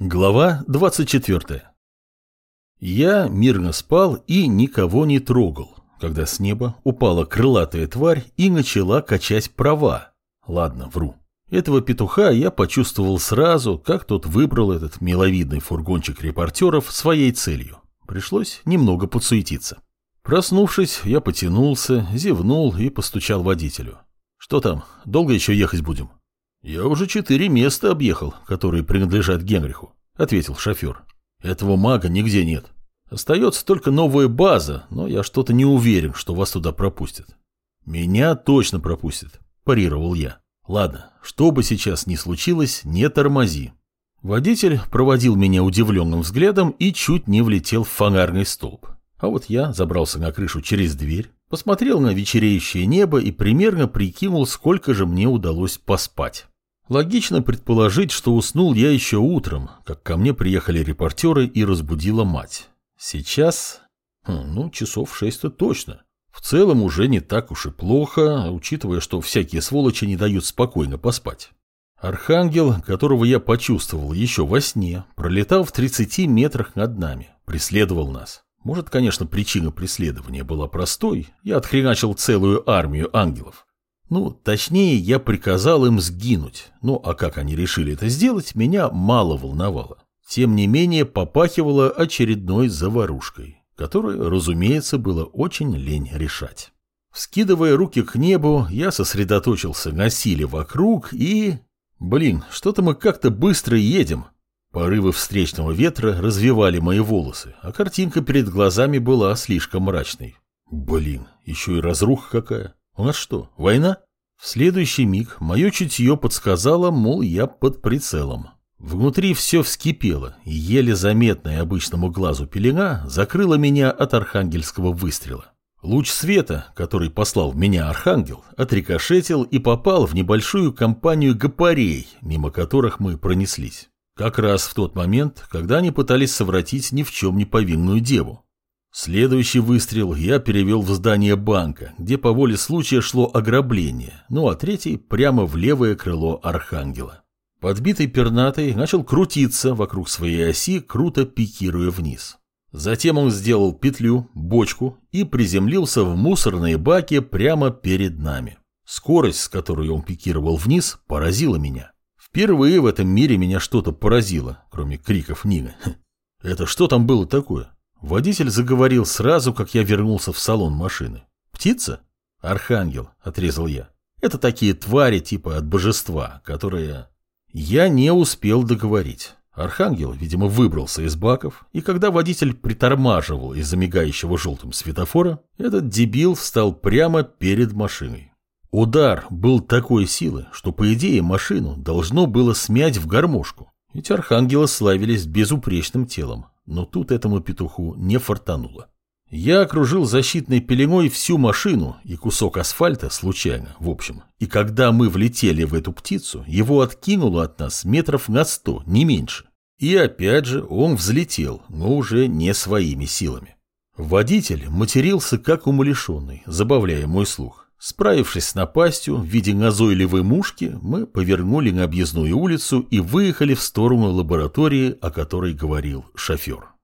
Глава 24. Я мирно спал и никого не трогал, когда с неба упала крылатая тварь и начала качать права. Ладно, вру. Этого петуха я почувствовал сразу, как тот выбрал этот миловидный фургончик репортеров своей целью. Пришлось немного подсуетиться. Проснувшись, я потянулся, зевнул и постучал водителю. «Что там, долго еще ехать будем?» «Я уже четыре места объехал, которые принадлежат Генриху», — ответил шофер. «Этого мага нигде нет. Остается только новая база, но я что-то не уверен, что вас туда пропустят». «Меня точно пропустят», — парировал я. «Ладно, что бы сейчас ни случилось, не тормози». Водитель проводил меня удивленным взглядом и чуть не влетел в фонарный столб. А вот я забрался на крышу через дверь, посмотрел на вечереющее небо и примерно прикинул, сколько же мне удалось поспать. Логично предположить, что уснул я еще утром, как ко мне приехали репортеры и разбудила мать. Сейчас, хм, ну, часов шесть-то точно. В целом уже не так уж и плохо, учитывая, что всякие сволочи не дают спокойно поспать. Архангел, которого я почувствовал еще во сне, пролетал в 30 метрах над нами, преследовал нас. Может, конечно, причина преследования была простой, я отхреначил целую армию ангелов. Ну, точнее, я приказал им сгинуть. Ну, а как они решили это сделать, меня мало волновало. Тем не менее, попахивало очередной заварушкой, которую, разумеется, было очень лень решать. Скидывая руки к небу, я сосредоточился на силе вокруг и... Блин, что-то мы как-то быстро едем. Порывы встречного ветра развивали мои волосы, а картинка перед глазами была слишком мрачной. Блин, еще и разруха какая. У нас что, война? В следующий миг мое чутье подсказало, мол, я под прицелом. Внутри все вскипело, и еле заметная обычному глазу пелена закрыла меня от архангельского выстрела. Луч света, который послал в меня архангел, отрикошетил и попал в небольшую компанию гопарей, мимо которых мы пронеслись. Как раз в тот момент, когда они пытались совратить ни в чем не повинную деву. Следующий выстрел я перевел в здание банка, где по воле случая шло ограбление, ну а третий прямо в левое крыло Архангела. Подбитый пернатый начал крутиться вокруг своей оси, круто пикируя вниз. Затем он сделал петлю, бочку и приземлился в мусорные баки прямо перед нами. Скорость, с которой он пикировал вниз, поразила меня. Впервые в этом мире меня что-то поразило, кроме криков Нины. Это что там было такое? Водитель заговорил сразу, как я вернулся в салон машины. «Птица?» «Архангел», — отрезал я. «Это такие твари типа от божества, которые...» Я не успел договорить. Архангел, видимо, выбрался из баков, и когда водитель притормаживал из-за мигающего желтым светофора, этот дебил встал прямо перед машиной. Удар был такой силы, что, по идее, машину должно было смять в гармошку. Ведь архангелы славились безупречным телом, но тут этому петуху не фартануло. Я окружил защитной пеленой всю машину и кусок асфальта случайно, в общем. И когда мы влетели в эту птицу, его откинуло от нас метров на сто, не меньше. И опять же он взлетел, но уже не своими силами. Водитель матерился как умалишенный, забавляя мой слух. Справившись с напастью в виде назойливой мушки, мы повернули на объездную улицу и выехали в сторону лаборатории, о которой говорил шофер.